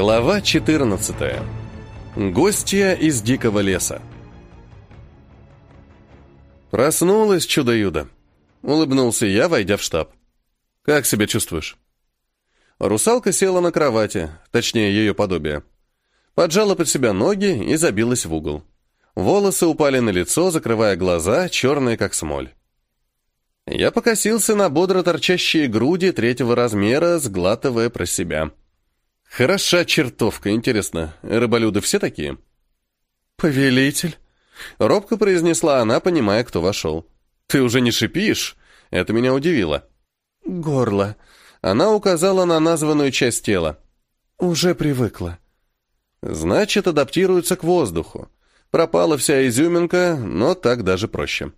Глава 14. Гостья из дикого леса. Проснулась чудо-юдо. Улыбнулся я, войдя в штаб. Как себя чувствуешь? Русалка села на кровати, точнее ее подобие. Поджала под себя ноги и забилась в угол. Волосы упали на лицо, закрывая глаза, черные как смоль. Я покосился на бодро торчащие груди третьего размера, сглатывая про себя. Хороша чертовка, интересно, рыболюды все такие? Повелитель, робко произнесла она, понимая, кто вошел. Ты уже не шипишь? Это меня удивило. Горло. Она указала на названную часть тела. Уже привыкла. Значит, адаптируется к воздуху. Пропала вся изюминка, но так даже проще.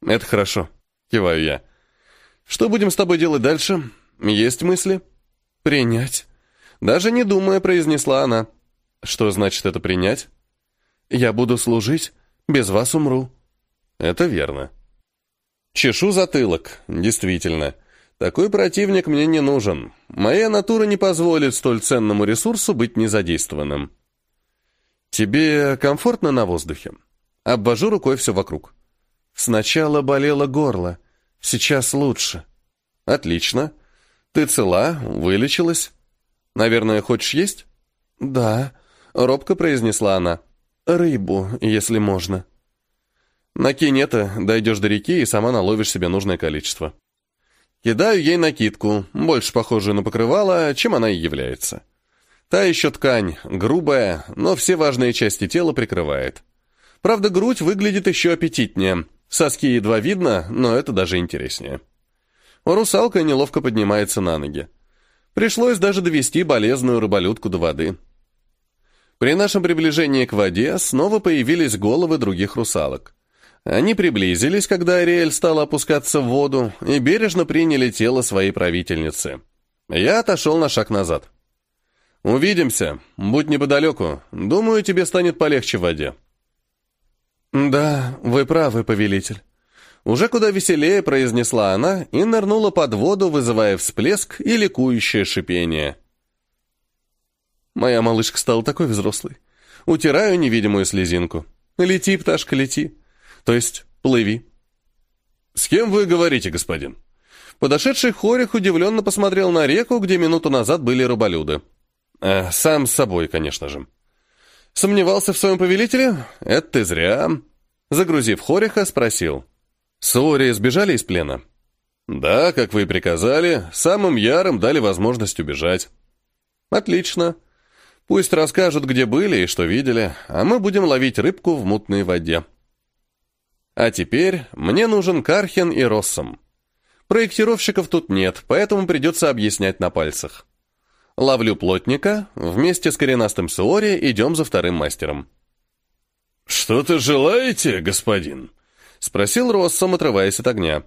Это хорошо, киваю я. Что будем с тобой делать дальше? Есть мысли? Принять. Даже не думая, произнесла она. Что значит это принять? Я буду служить, без вас умру. Это верно. Чешу затылок, действительно. Такой противник мне не нужен. Моя натура не позволит столь ценному ресурсу быть незадействованным. Тебе комфортно на воздухе? Обвожу рукой все вокруг. Сначала болело горло, сейчас лучше. Отлично. Ты цела, вылечилась? Наверное, хочешь есть? Да, робко произнесла она. Рыбу, если можно. Накинь это, дойдешь до реки и сама наловишь себе нужное количество. Кидаю ей накидку, больше похожую на покрывало, чем она и является. Та еще ткань, грубая, но все важные части тела прикрывает. Правда, грудь выглядит еще аппетитнее. Соски едва видно, но это даже интереснее. Русалка неловко поднимается на ноги. Пришлось даже довести болезную рыболюдку до воды. При нашем приближении к воде снова появились головы других русалок. Они приблизились, когда Ариэль стала опускаться в воду, и бережно приняли тело своей правительницы. Я отошел на шаг назад. «Увидимся. Будь неподалеку. Думаю, тебе станет полегче в воде». «Да, вы правы, повелитель». Уже куда веселее произнесла она и нырнула под воду, вызывая всплеск и ликующее шипение. Моя малышка стала такой взрослой. Утираю невидимую слезинку. «Лети, пташка, лети. То есть плыви». «С кем вы говорите, господин?» Подошедший хорих удивленно посмотрел на реку, где минуту назад были рыболюды. Э, сам с собой, конечно же. Сомневался в своем повелителе? Это ты зря. Загрузив хориха, спросил. Суори сбежали из плена? Да, как вы и приказали, самым ярым дали возможность убежать. Отлично. Пусть расскажут, где были и что видели, а мы будем ловить рыбку в мутной воде. А теперь мне нужен Кархен и Россом. Проектировщиков тут нет, поэтому придется объяснять на пальцах. Ловлю плотника, вместе с коренастым Суори идем за вторым мастером. «Что-то желаете, господин?» — спросил Россом, отрываясь от огня.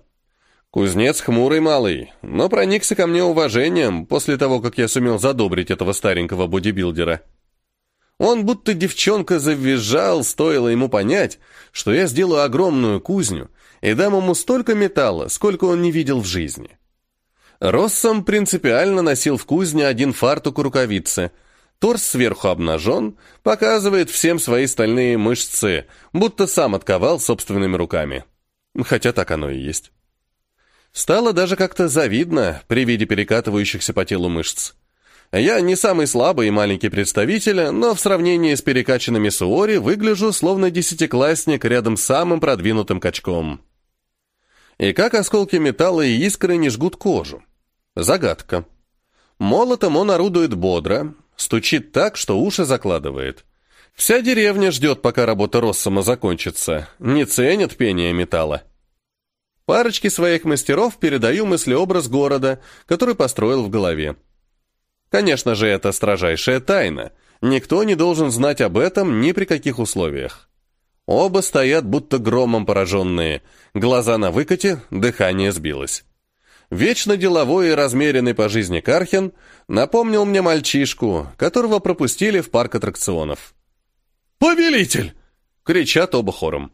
Кузнец хмурый малый, но проникся ко мне уважением после того, как я сумел задобрить этого старенького бодибилдера. Он будто девчонка завизжал, стоило ему понять, что я сделаю огромную кузню и дам ему столько металла, сколько он не видел в жизни. Россом принципиально носил в кузне один фартук рукавицы — Торс сверху обнажен, показывает всем свои стальные мышцы, будто сам отковал собственными руками. Хотя так оно и есть. Стало даже как-то завидно при виде перекатывающихся по телу мышц. Я не самый слабый и маленький представитель, но в сравнении с перекачанными Суори выгляжу словно десятиклассник рядом с самым продвинутым качком. И как осколки металла и искры не жгут кожу? Загадка. Молотом он орудует бодро, Стучит так, что уши закладывает. Вся деревня ждет, пока работа Россома закончится. Не ценят пение металла. Парочке своих мастеров передаю мыслеобраз города, который построил в голове. Конечно же, это строжайшая тайна. Никто не должен знать об этом ни при каких условиях. Оба стоят, будто громом пораженные. Глаза на выкате, дыхание сбилось. Вечно деловой и размеренный по жизни Кархин напомнил мне мальчишку, которого пропустили в парк аттракционов. «Повелитель!» — кричат оба хором.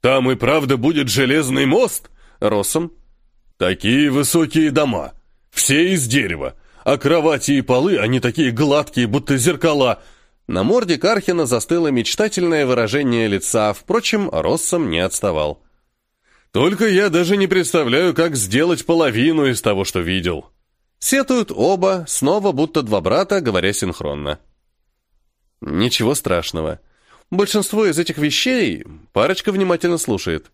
«Там и правда будет железный мост?» — Росом. «Такие высокие дома, все из дерева, А кровати и полы, они такие гладкие, будто зеркала. На морде Кархина застыло мечтательное выражение лица, впрочем, Россом не отставал. Только я даже не представляю, как сделать половину из того, что видел. Сетуют оба, снова будто два брата, говоря синхронно. Ничего страшного. Большинство из этих вещей парочка внимательно слушает.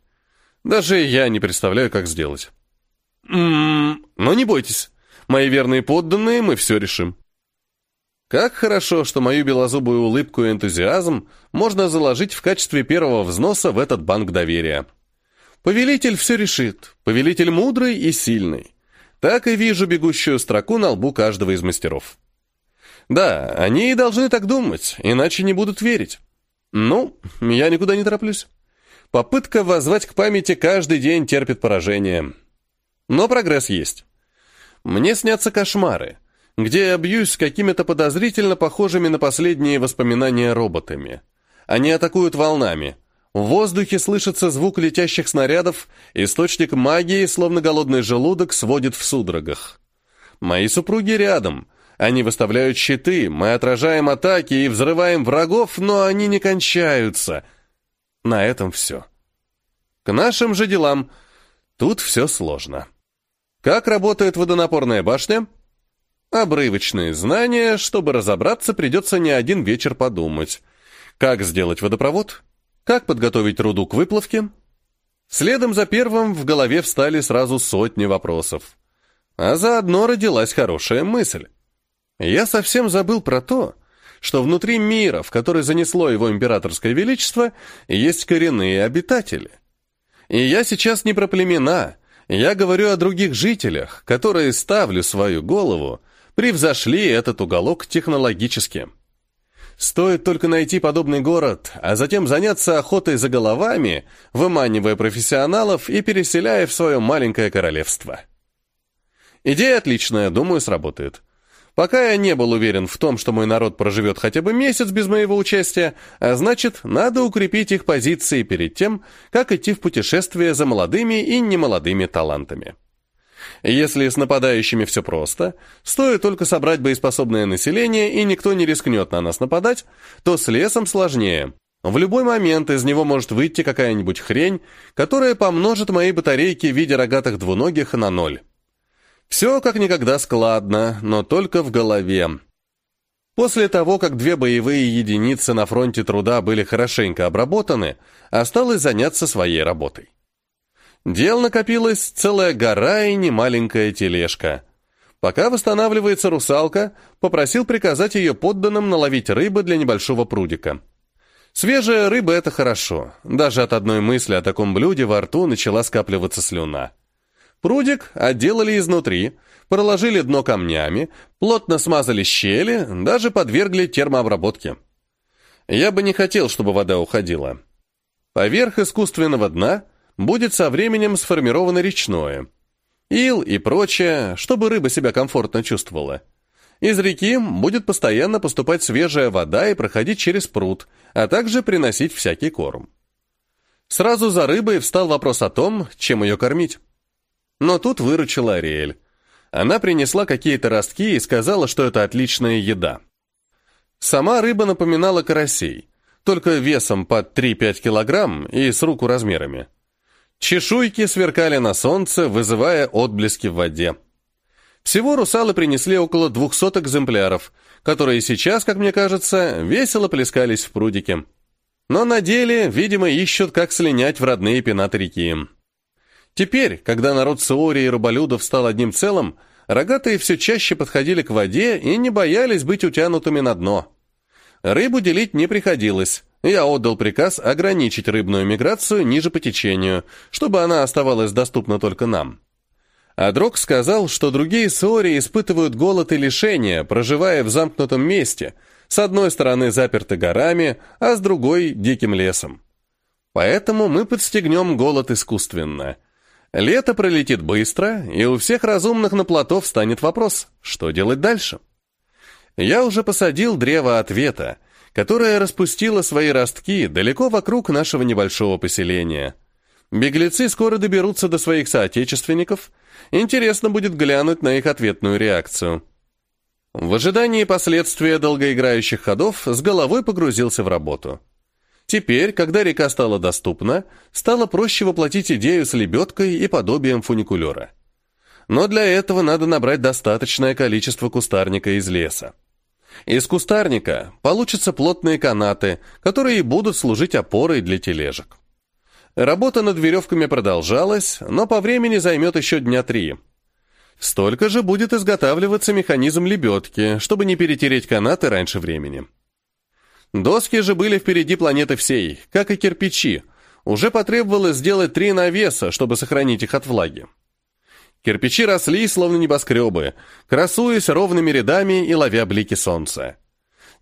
Даже я не представляю, как сделать. М-м, но не бойтесь. Мои верные подданные, мы все решим. Как хорошо, что мою белозубую улыбку и энтузиазм можно заложить в качестве первого взноса в этот банк доверия. Повелитель все решит. Повелитель мудрый и сильный. Так и вижу бегущую строку на лбу каждого из мастеров. Да, они и должны так думать, иначе не будут верить. Ну, я никуда не тороплюсь. Попытка воззвать к памяти каждый день терпит поражение. Но прогресс есть. Мне снятся кошмары, где я бьюсь с какими-то подозрительно похожими на последние воспоминания роботами. Они атакуют волнами. В воздухе слышится звук летящих снарядов, источник магии, словно голодный желудок, сводит в судорогах. Мои супруги рядом. Они выставляют щиты, мы отражаем атаки и взрываем врагов, но они не кончаются. На этом все. К нашим же делам. Тут все сложно. Как работает водонапорная башня? Обрывочные знания, чтобы разобраться, придется не один вечер подумать. Как сделать водопровод? Как подготовить руду к выплавке? Следом за первым в голове встали сразу сотни вопросов. А заодно родилась хорошая мысль. Я совсем забыл про то, что внутри мира, в который занесло его императорское величество, есть коренные обитатели. И я сейчас не про племена, я говорю о других жителях, которые, ставлю свою голову, превзошли этот уголок технологически. Стоит только найти подобный город, а затем заняться охотой за головами, выманивая профессионалов и переселяя в свое маленькое королевство. Идея отличная, думаю, сработает. Пока я не был уверен в том, что мой народ проживет хотя бы месяц без моего участия, а значит, надо укрепить их позиции перед тем, как идти в путешествие за молодыми и немолодыми талантами. Если с нападающими все просто, стоит только собрать боеспособное население, и никто не рискнет на нас нападать, то с лесом сложнее. В любой момент из него может выйти какая-нибудь хрень, которая помножит мои батарейки в виде рогатых двуногих на ноль. Все как никогда складно, но только в голове. После того, как две боевые единицы на фронте труда были хорошенько обработаны, осталось заняться своей работой. Дел накопилась целая гора и немаленькая тележка. Пока восстанавливается русалка, попросил приказать ее подданным наловить рыбы для небольшого прудика. Свежая рыба — это хорошо. Даже от одной мысли о таком блюде во рту начала скапливаться слюна. Прудик отделали изнутри, проложили дно камнями, плотно смазали щели, даже подвергли термообработке. Я бы не хотел, чтобы вода уходила. Поверх искусственного дна будет со временем сформировано речное. Ил и прочее, чтобы рыба себя комфортно чувствовала. Из реки будет постоянно поступать свежая вода и проходить через пруд, а также приносить всякий корм. Сразу за рыбой встал вопрос о том, чем ее кормить. Но тут выручила Ариэль. Она принесла какие-то ростки и сказала, что это отличная еда. Сама рыба напоминала карасей, только весом под 3-5 килограмм и с руку размерами. Чешуйки сверкали на солнце, вызывая отблески в воде. Всего русалы принесли около 200 экземпляров, которые сейчас, как мне кажется, весело плескались в прудике. Но на деле, видимо, ищут, как слинять в родные пенаты реки. Теперь, когда народ Суори и рыболюдов стал одним целым, рогатые все чаще подходили к воде и не боялись быть утянутыми на дно. Рыбу делить не приходилось. Я отдал приказ ограничить рыбную миграцию ниже по течению, чтобы она оставалась доступна только нам. А Дрог сказал, что другие Суори испытывают голод и лишения, проживая в замкнутом месте, с одной стороны заперты горами, а с другой — диким лесом. Поэтому мы подстегнем голод искусственно — Лето пролетит быстро, и у всех разумных на плато встанет вопрос, что делать дальше? Я уже посадил древо ответа, которое распустило свои ростки далеко вокруг нашего небольшого поселения. Беглецы скоро доберутся до своих соотечественников. Интересно будет глянуть на их ответную реакцию. В ожидании последствия долгоиграющих ходов с головой погрузился в работу. Теперь, когда река стала доступна, стало проще воплотить идею с лебедкой и подобием фуникулера. Но для этого надо набрать достаточное количество кустарника из леса. Из кустарника получатся плотные канаты, которые будут служить опорой для тележек. Работа над веревками продолжалась, но по времени займет еще дня три. Столько же будет изготавливаться механизм лебедки, чтобы не перетереть канаты раньше времени. Доски же были впереди планеты всей, как и кирпичи. Уже потребовалось сделать три навеса, чтобы сохранить их от влаги. Кирпичи росли, словно небоскребы, красуясь ровными рядами и ловя блики солнца.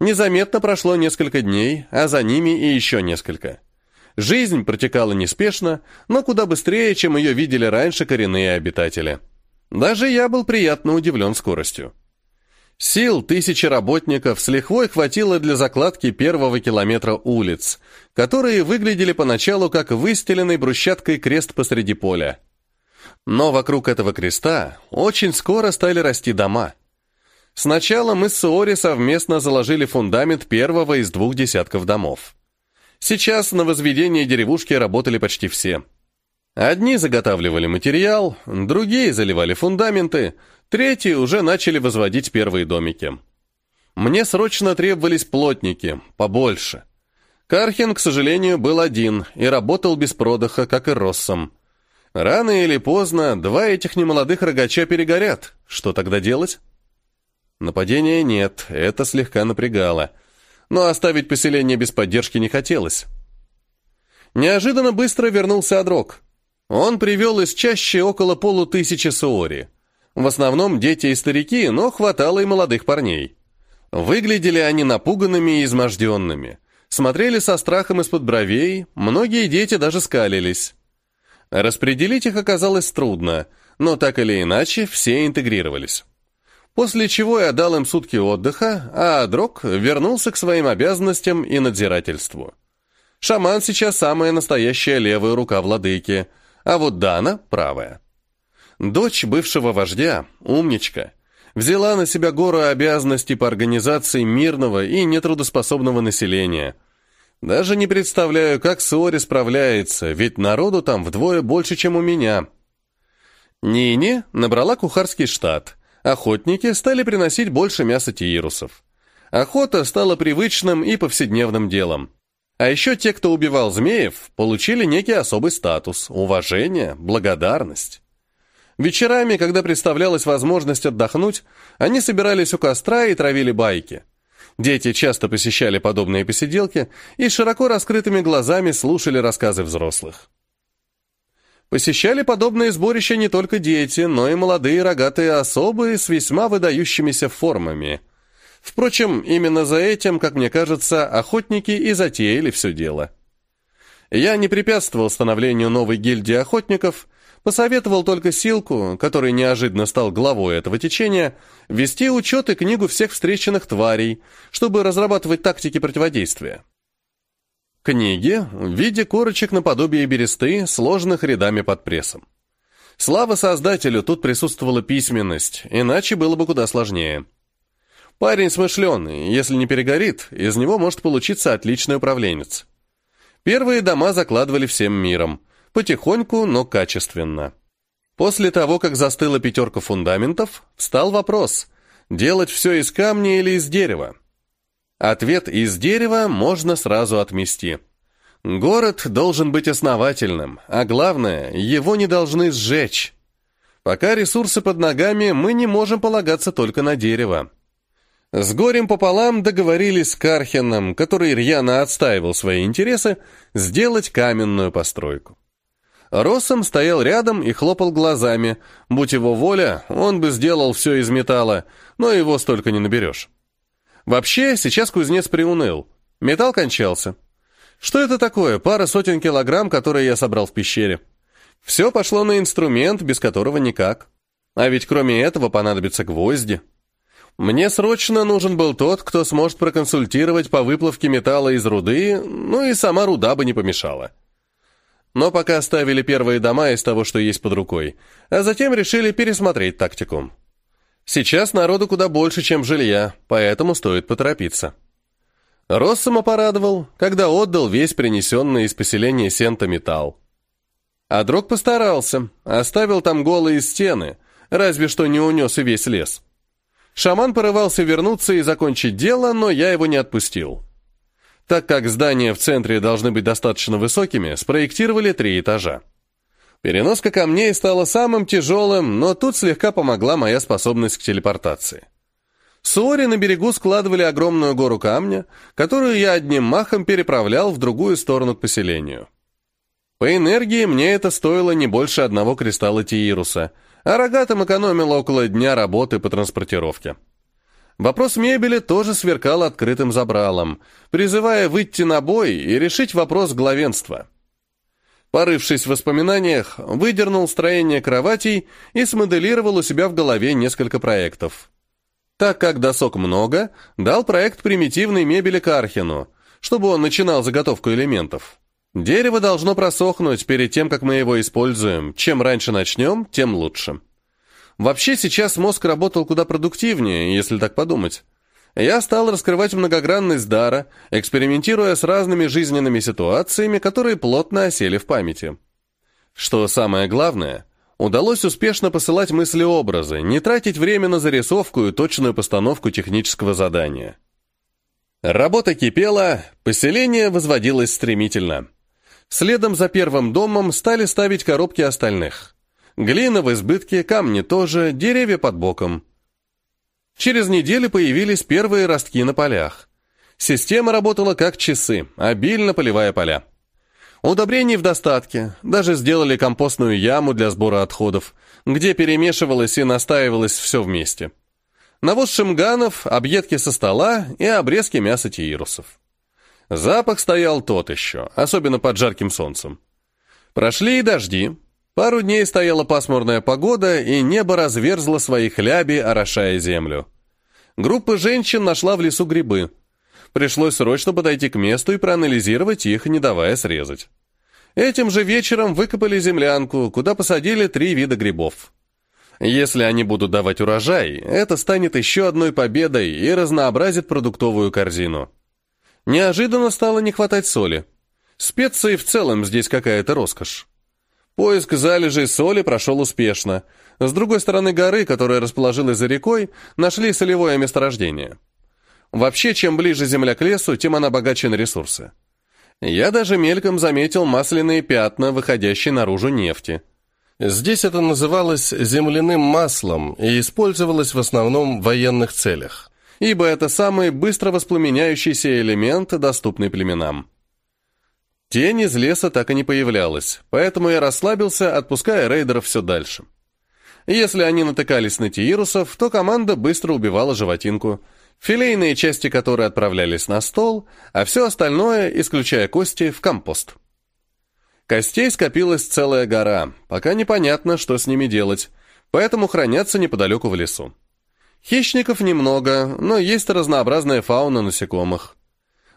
Незаметно прошло несколько дней, а за ними и еще несколько. Жизнь протекала неспешно, но куда быстрее, чем ее видели раньше коренные обитатели. Даже я был приятно удивлен скоростью. Сил тысячи работников с лихвой хватило для закладки первого километра улиц, которые выглядели поначалу как выстеленный брусчаткой крест посреди поля. Но вокруг этого креста очень скоро стали расти дома. Сначала мы с Суори совместно заложили фундамент первого из двух десятков домов. Сейчас на возведение деревушки работали почти все. Одни заготавливали материал, другие заливали фундаменты, третьи уже начали возводить первые домики. Мне срочно требовались плотники, побольше. Кархин, к сожалению, был один и работал без продыха, как и Россом. Рано или поздно два этих немолодых рогача перегорят. Что тогда делать? Нападения нет, это слегка напрягало но оставить поселение без поддержки не хотелось. Неожиданно быстро вернулся Адрок. Он привел из чаще около полутысячи суори. В основном дети и старики, но хватало и молодых парней. Выглядели они напуганными и изможденными. Смотрели со страхом из-под бровей, многие дети даже скалились. Распределить их оказалось трудно, но так или иначе все интегрировались. После чего я дал им сутки отдыха, а Дрог вернулся к своим обязанностям и надзирательству. Шаман сейчас самая настоящая левая рука владыки, а вот Дана — правая. Дочь бывшего вождя, умничка, взяла на себя гору обязанностей по организации мирного и нетрудоспособного населения. Даже не представляю, как Суори справляется, ведь народу там вдвое больше, чем у меня. Нини набрала кухарский штат — охотники стали приносить больше мяса тиирусов. Охота стала привычным и повседневным делом. А еще те, кто убивал змеев, получили некий особый статус, уважение, благодарность. Вечерами, когда представлялась возможность отдохнуть, они собирались у костра и травили байки. Дети часто посещали подобные посиделки и широко раскрытыми глазами слушали рассказы взрослых. Посещали подобные сборища не только дети, но и молодые рогатые особы с весьма выдающимися формами. Впрочем, именно за этим, как мне кажется, охотники и затеяли все дело. Я не препятствовал становлению новой гильдии охотников, посоветовал только Силку, который неожиданно стал главой этого течения, вести учет и книгу всех встреченных тварей, чтобы разрабатывать тактики противодействия. Книги в виде корочек наподобие бересты, сложенных рядами под прессом. Слава создателю, тут присутствовала письменность, иначе было бы куда сложнее. Парень смышленый, если не перегорит, из него может получиться отличный управленец. Первые дома закладывали всем миром, потихоньку, но качественно. После того, как застыла пятерка фундаментов, встал вопрос, делать все из камня или из дерева. Ответ из дерева можно сразу отмести. Город должен быть основательным, а главное, его не должны сжечь. Пока ресурсы под ногами, мы не можем полагаться только на дерево. С горем пополам договорились с Кархеном, который рьяно отстаивал свои интересы, сделать каменную постройку. Россом стоял рядом и хлопал глазами. Будь его воля, он бы сделал все из металла, но его столько не наберешь. Вообще, сейчас кузнец приуныл. Металл кончался. Что это такое? Пара сотен килограмм, которые я собрал в пещере. Все пошло на инструмент, без которого никак. А ведь кроме этого понадобятся гвозди. Мне срочно нужен был тот, кто сможет проконсультировать по выплавке металла из руды, ну и сама руда бы не помешала. Но пока ставили первые дома из того, что есть под рукой, а затем решили пересмотреть тактику. Сейчас народу куда больше, чем жилья, поэтому стоит поторопиться. Россома порадовал, когда отдал весь принесенный из поселения Сента металл. А Дрог постарался, оставил там голые стены, разве что не унес и весь лес. Шаман порывался вернуться и закончить дело, но я его не отпустил. Так как здания в центре должны быть достаточно высокими, спроектировали три этажа. Переноска камней стала самым тяжелым, но тут слегка помогла моя способность к телепортации. Суори на берегу складывали огромную гору камня, которую я одним махом переправлял в другую сторону к поселению. По энергии мне это стоило не больше одного кристалла Тиируса, а рогатым экономил около дня работы по транспортировке. Вопрос мебели тоже сверкал открытым забралом, призывая выйти на бой и решить вопрос главенства. Порывшись в воспоминаниях, выдернул строение кроватей и смоделировал у себя в голове несколько проектов. Так как досок много, дал проект примитивной мебели Кархину, чтобы он начинал заготовку элементов. Дерево должно просохнуть перед тем, как мы его используем. Чем раньше начнем, тем лучше. Вообще сейчас мозг работал куда продуктивнее, если так подумать. Я стал раскрывать многогранность дара, экспериментируя с разными жизненными ситуациями, которые плотно осели в памяти. Что самое главное, удалось успешно посылать мысли-образы, не тратить время на зарисовку и точную постановку технического задания. Работа кипела, поселение возводилось стремительно. Следом за первым домом стали ставить коробки остальных. Глина в избытке, камни тоже, деревья под боком – Через неделю появились первые ростки на полях. Система работала как часы, обильно поливая поля. Удобрений в достатке, даже сделали компостную яму для сбора отходов, где перемешивалось и настаивалось все вместе. Навоз шимганов, объедки со стола и обрезки мяса тиирусов. Запах стоял тот еще, особенно под жарким солнцем. Прошли и дожди. Пару дней стояла пасмурная погода, и небо разверзло свои хляби, орошая землю. Группа женщин нашла в лесу грибы. Пришлось срочно подойти к месту и проанализировать их, не давая срезать. Этим же вечером выкопали землянку, куда посадили три вида грибов. Если они будут давать урожай, это станет еще одной победой и разнообразит продуктовую корзину. Неожиданно стало не хватать соли. Специи в целом здесь какая-то роскошь. Поиск залежей соли прошел успешно, с другой стороны горы, которая расположилась за рекой, нашли солевое месторождение. Вообще, чем ближе земля к лесу, тем она богаче на ресурсы. Я даже мельком заметил масляные пятна, выходящие наружу нефти. Здесь это называлось земляным маслом и использовалось в основном в военных целях, ибо это самый быстро воспламеняющийся элемент, доступный племенам. Тень из леса так и не появлялась, поэтому я расслабился, отпуская рейдеров все дальше. Если они натыкались на тиирусов, то команда быстро убивала животинку, филейные части которой отправлялись на стол, а все остальное, исключая кости, в компост. Костей скопилась целая гора, пока непонятно, что с ними делать, поэтому хранятся неподалеку в лесу. Хищников немного, но есть разнообразная фауна насекомых.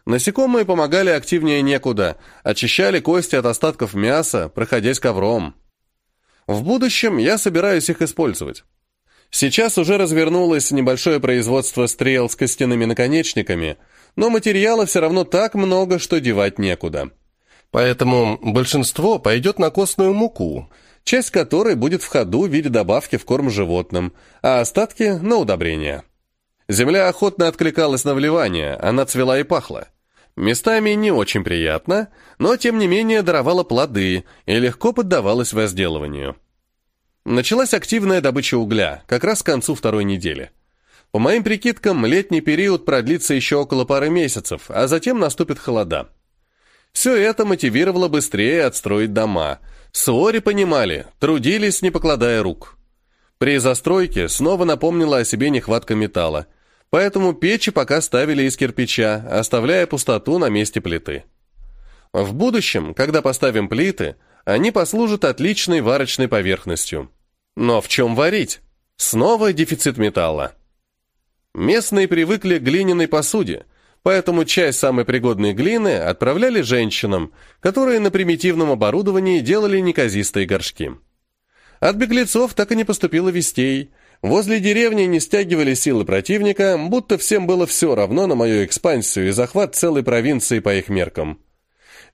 Насекомые помогали активнее некуда, очищали кости от остатков мяса, проходясь ковром. В будущем я собираюсь их использовать. Сейчас уже развернулось небольшое производство стрел с костяными наконечниками, но материала все равно так много, что девать некуда. Поэтому большинство пойдет на костную муку, часть которой будет в ходу в виде добавки в корм животным, а остатки – на удобрения. Земля охотно откликалась на вливание, она цвела и пахла. Местами не очень приятно, но тем не менее даровала плоды и легко поддавалась возделыванию. Началась активная добыча угля, как раз к концу второй недели. По моим прикидкам, летний период продлится еще около пары месяцев, а затем наступит холода. Все это мотивировало быстрее отстроить дома. Суори понимали, трудились, не покладая рук. При застройке снова напомнила о себе нехватка металла – поэтому печи пока ставили из кирпича, оставляя пустоту на месте плиты. В будущем, когда поставим плиты, они послужат отличной варочной поверхностью. Но в чем варить? Снова дефицит металла. Местные привыкли к глиняной посуде, поэтому часть самой пригодной глины отправляли женщинам, которые на примитивном оборудовании делали неказистые горшки. От беглецов так и не поступило вестей, Возле деревни не стягивали силы противника, будто всем было все равно на мою экспансию и захват целой провинции по их меркам.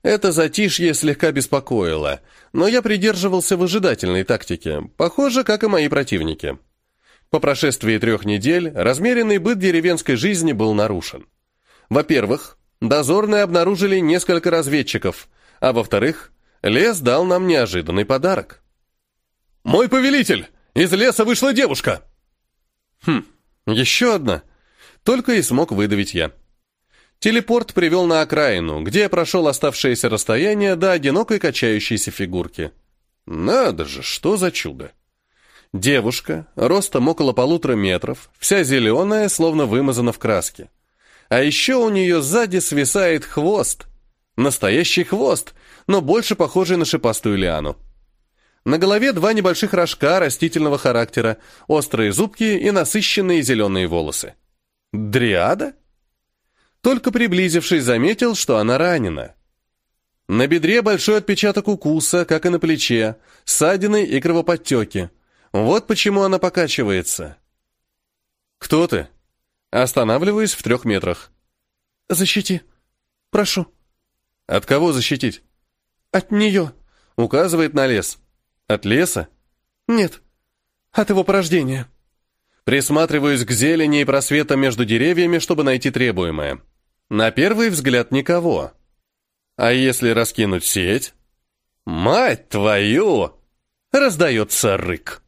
Это затишье слегка беспокоило, но я придерживался выжидательной тактики, похоже, как и мои противники. По прошествии трех недель размеренный быт деревенской жизни был нарушен. Во-первых, дозорные обнаружили несколько разведчиков, а во-вторых, лес дал нам неожиданный подарок. «Мой повелитель! Из леса вышла девушка!» «Хм, еще одна!» Только и смог выдавить я. Телепорт привел на окраину, где я прошел оставшееся расстояние до одинокой качающейся фигурки. Надо же, что за чудо! Девушка, ростом около полутора метров, вся зеленая, словно вымазана в краске. А еще у нее сзади свисает хвост. Настоящий хвост, но больше похожий на шипастую лиану. На голове два небольших рожка растительного характера, острые зубки и насыщенные зеленые волосы. Дриада? Только приблизившись, заметил, что она ранена. На бедре большой отпечаток укуса, как и на плече, ссадины и кровоподтеки. Вот почему она покачивается. «Кто ты?» Останавливаюсь в трех метрах. «Защити. Прошу». «От кого защитить?» «От нее», — указывает на лес. «От леса?» «Нет. От его порождения». Присматриваюсь к зелени и просветам между деревьями, чтобы найти требуемое. На первый взгляд никого. А если раскинуть сеть? «Мать твою!» — раздается рык.